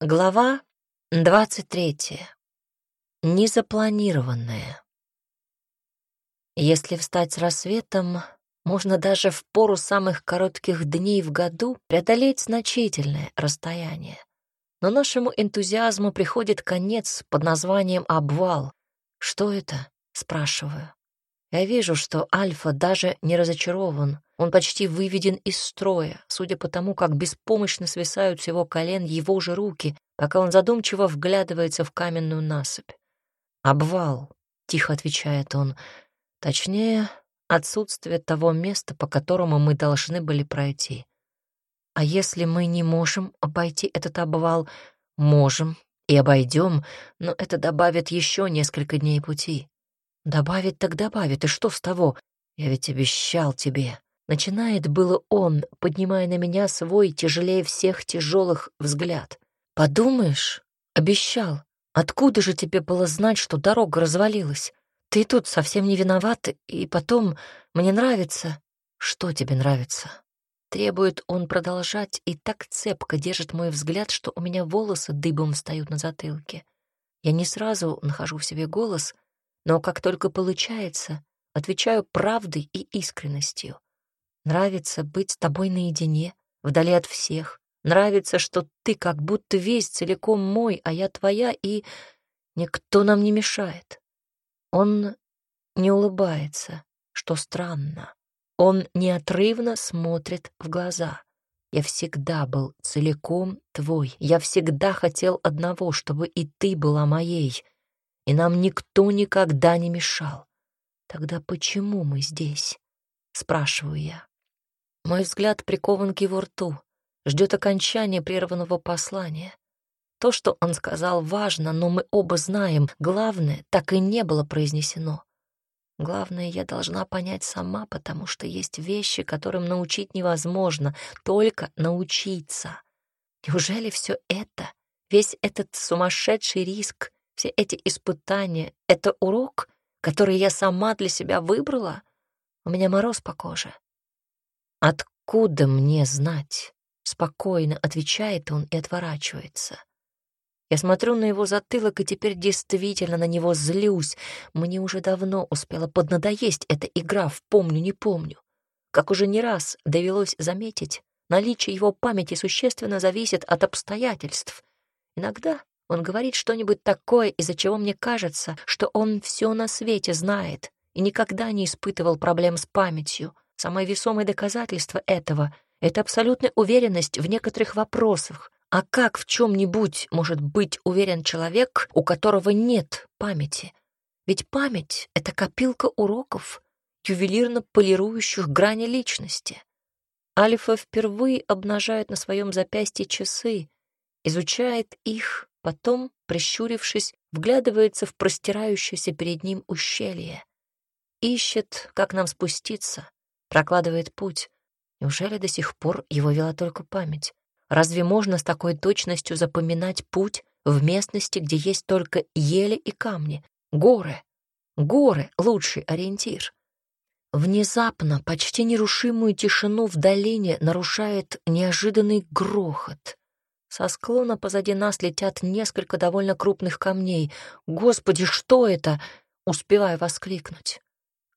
Глава 23. Незапланированное. Если встать с рассветом, можно даже в пору самых коротких дней в году преодолеть значительное расстояние. Но нашему энтузиазму приходит конец под названием «обвал». «Что это?» — спрашиваю. Я вижу, что Альфа даже не разочарован. Он почти выведен из строя, судя по тому, как беспомощно свисают с его колен его же руки, пока он задумчиво вглядывается в каменную насыпь. «Обвал», — тихо отвечает он, — точнее, отсутствие того места, по которому мы должны были пройти. А если мы не можем обойти этот обвал, можем и обойдем, но это добавит еще несколько дней пути. Добавит так добавит, и что с того? Я ведь обещал тебе. Начинает было он, поднимая на меня свой тяжелее всех тяжелых взгляд. Подумаешь, обещал. Откуда же тебе было знать, что дорога развалилась? Ты тут совсем не виноват, и потом мне нравится. Что тебе нравится? Требует он продолжать и так цепко держит мой взгляд, что у меня волосы дыбом встают на затылке. Я не сразу нахожу в себе голос — но как только получается, отвечаю правдой и искренностью. Нравится быть с тобой наедине, вдали от всех. Нравится, что ты как будто весь целиком мой, а я твоя, и никто нам не мешает. Он не улыбается, что странно. Он неотрывно смотрит в глаза. Я всегда был целиком твой. Я всегда хотел одного, чтобы и ты была моей — и нам никто никогда не мешал. Тогда почему мы здесь? Спрашиваю я. Мой взгляд прикован к его рту, ждет окончания прерванного послания. То, что он сказал, важно, но мы оба знаем, главное так и не было произнесено. Главное, я должна понять сама, потому что есть вещи, которым научить невозможно, только научиться. Неужели все это, весь этот сумасшедший риск все эти испытания — это урок, который я сама для себя выбрала? У меня мороз по коже. «Откуда мне знать?» — спокойно отвечает он и отворачивается. Я смотрю на его затылок и теперь действительно на него злюсь. Мне уже давно успела поднадоесть эта игра в «помню, не помню». Как уже не раз довелось заметить, наличие его памяти существенно зависит от обстоятельств. Иногда он говорит что-нибудь такое, из-за чего мне кажется, что он все на свете знает и никогда не испытывал проблем с памятью. Самое весомое доказательство этого — это абсолютная уверенность в некоторых вопросах. А как в чем-нибудь может быть уверен человек, у которого нет памяти? Ведь память — это копилка уроков, ювелирно полирующих грани личности. Альфа впервые обнажает на своем запястье часы, изучает их Потом, прищурившись, вглядывается в простирающееся перед ним ущелье. Ищет, как нам спуститься, прокладывает путь. Неужели до сих пор его вела только память? Разве можно с такой точностью запоминать путь в местности, где есть только ели и камни? Горы. Горы — лучший ориентир. Внезапно почти нерушимую тишину в долине нарушает неожиданный грохот. Со склона позади нас летят несколько довольно крупных камней. «Господи, что это?» — успеваю воскликнуть.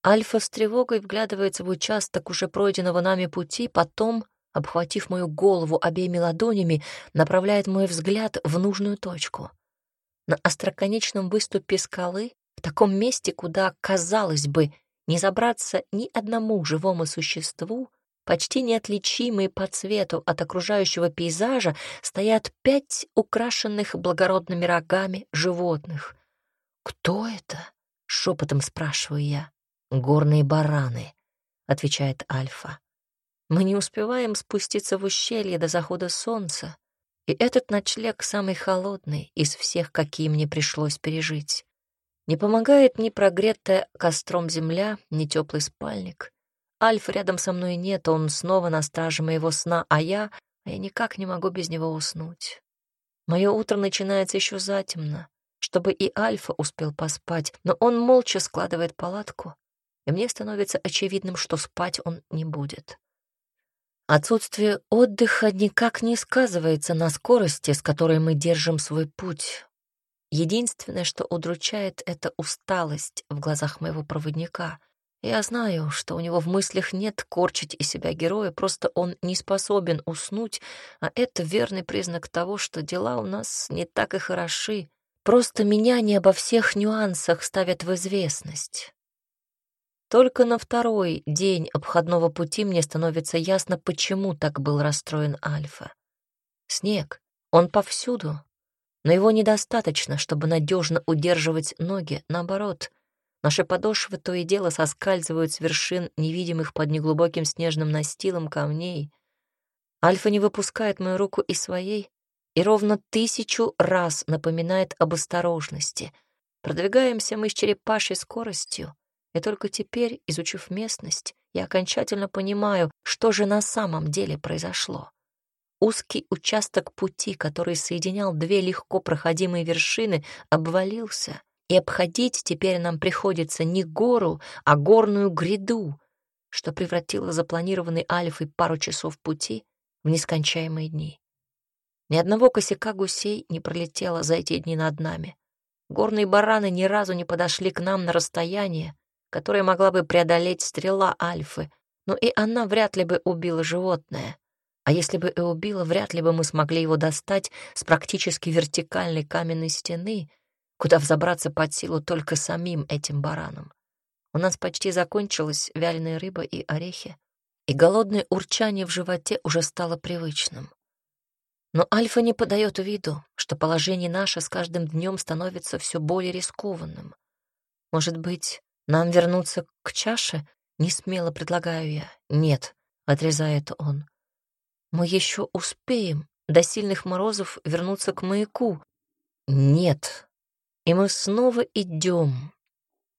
Альфа с тревогой вглядывается в участок уже пройденного нами пути, потом, обхватив мою голову обеими ладонями, направляет мой взгляд в нужную точку. На остроконечном выступе скалы, в таком месте, куда, казалось бы, не забраться ни одному живому существу, почти неотличимые по цвету от окружающего пейзажа, стоят пять украшенных благородными рогами животных. «Кто это?» — шепотом спрашиваю я. «Горные бараны», — отвечает Альфа. Мы не успеваем спуститься в ущелье до захода солнца, и этот ночлег самый холодный из всех, какие мне пришлось пережить. Не помогает ни прогретая костром земля, ни теплый спальник. Альф рядом со мной нет, он снова на страже моего сна, а я... А я никак не могу без него уснуть. Мое утро начинается еще затемно, чтобы и Альфа успел поспать, но он молча складывает палатку, и мне становится очевидным, что спать он не будет. Отсутствие отдыха никак не сказывается на скорости, с которой мы держим свой путь. Единственное, что удручает, — это усталость в глазах моего проводника. Я знаю, что у него в мыслях нет корчить из себя героя, просто он не способен уснуть, а это верный признак того, что дела у нас не так и хороши. Просто меня не обо всех нюансах ставят в известность. Только на второй день обходного пути мне становится ясно, почему так был расстроен Альфа. Снег, он повсюду, но его недостаточно, чтобы надежно удерживать ноги. Наоборот, наши подошвы то и дело соскальзывают с вершин невидимых под неглубоким снежным настилом камней. Альфа не выпускает мою руку из своей и ровно тысячу раз напоминает об осторожности. Продвигаемся мы с черепашьей скоростью, и только теперь, изучив местность, я окончательно понимаю, что же на самом деле произошло. Узкий участок пути, который соединял две легко проходимые вершины, обвалился, и обходить теперь нам приходится не гору, а горную гряду, что превратило запланированный Альфой пару часов пути в нескончаемые дни. Ни одного косяка гусей не пролетело за эти дни над нами. Горные бараны ни разу не подошли к нам на расстояние, которое могла бы преодолеть стрела Альфы, но и она вряд ли бы убила животное. А если бы и убила, вряд ли бы мы смогли его достать с практически вертикальной каменной стены, куда взобраться под силу только самим этим баранам. У нас почти закончилась вяленая рыба и орехи, и голодное урчание в животе уже стало привычным. Но Альфа не подает виду, что положение наше с каждым днем становится все более рискованным. Может быть, нам вернуться к чаше? Не смело предлагаю я. Нет, отрезает он. Мы еще успеем до сильных морозов вернуться к маяку. Нет. И мы снова идем.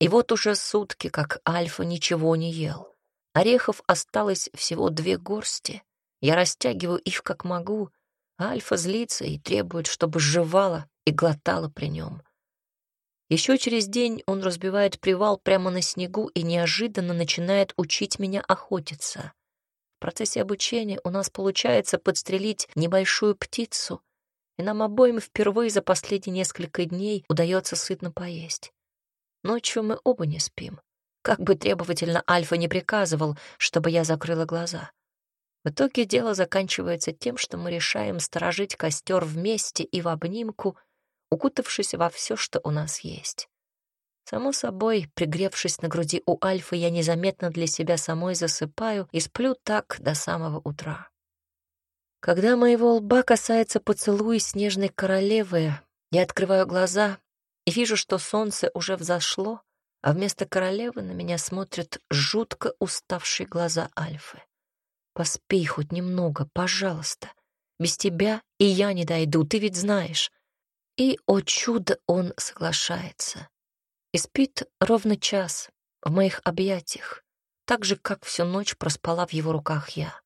И вот уже сутки, как Альфа ничего не ел. Орехов осталось всего две горсти. Я растягиваю их как могу. Альфа злится и требует, чтобы жевала и глотала при нем. Еще через день он разбивает привал прямо на снегу и неожиданно начинает учить меня охотиться процессе обучения у нас получается подстрелить небольшую птицу, и нам обоим впервые за последние несколько дней удается сытно поесть. Ночью мы оба не спим. Как бы требовательно Альфа не приказывал, чтобы я закрыла глаза. В итоге дело заканчивается тем, что мы решаем сторожить костер вместе и в обнимку, укутавшись во все, что у нас есть. Само собой, пригревшись на груди у Альфы, я незаметно для себя самой засыпаю и сплю так до самого утра. Когда моего лба касается поцелуй снежной королевы, я открываю глаза и вижу, что солнце уже взошло, а вместо королевы на меня смотрят жутко уставшие глаза Альфы. Поспи хоть немного, пожалуйста. Без тебя и я не дойду, ты ведь знаешь. И, о чудо, он соглашается и спит ровно час в моих объятиях, так же, как всю ночь проспала в его руках я.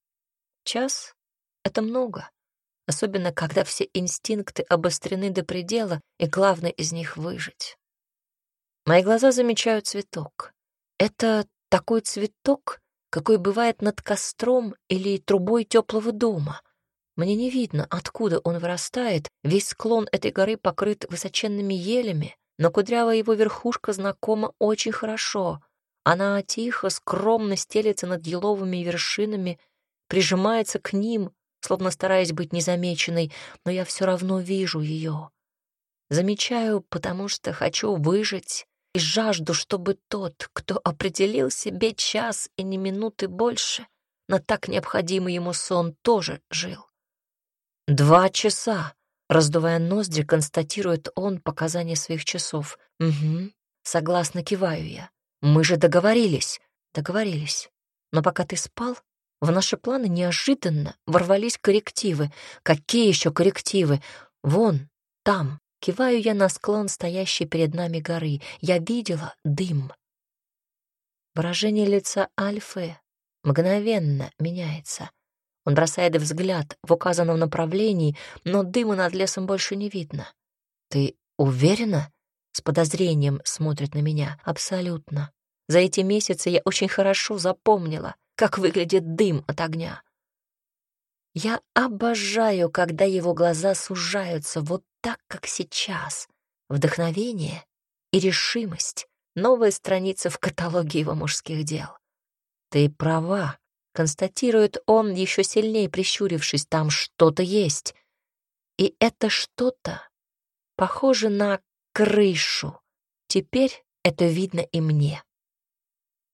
Час — это много, особенно когда все инстинкты обострены до предела, и главное из них — выжить. Мои глаза замечают цветок. Это такой цветок, какой бывает над костром или трубой теплого дома. Мне не видно, откуда он вырастает, весь склон этой горы покрыт высоченными елями, но кудрявая его верхушка знакома очень хорошо. Она тихо, скромно стелется над еловыми вершинами, прижимается к ним, словно стараясь быть незамеченной, но я все равно вижу ее. Замечаю, потому что хочу выжить и жажду, чтобы тот, кто определил себе час и не минуты больше, на так необходимый ему сон тоже жил. Два часа. Раздувая ноздри, констатирует он показания своих часов. «Угу, согласно киваю я. Мы же договорились». «Договорились. Но пока ты спал, в наши планы неожиданно ворвались коррективы. Какие еще коррективы? Вон, там». Киваю я на склон, стоящий перед нами горы. Я видела дым. Выражение лица Альфы мгновенно меняется. Он бросает взгляд в указанном направлении, но дыма над лесом больше не видно. «Ты уверена?» — с подозрением смотрит на меня. «Абсолютно. За эти месяцы я очень хорошо запомнила, как выглядит дым от огня. Я обожаю, когда его глаза сужаются вот так, как сейчас. Вдохновение и решимость — новая страница в каталоге его мужских дел. Ты права, констатирует он, еще сильнее прищурившись, там что-то есть. И это что-то похоже на крышу. Теперь это видно и мне.